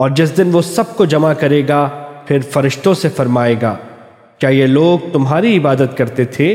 اور جس دن وہ سب کو جمع کرے گا، پھر فرشتوں سے فرمائے گا، کیا یہ لوگ تمہاری عبادت کرتے تھے؟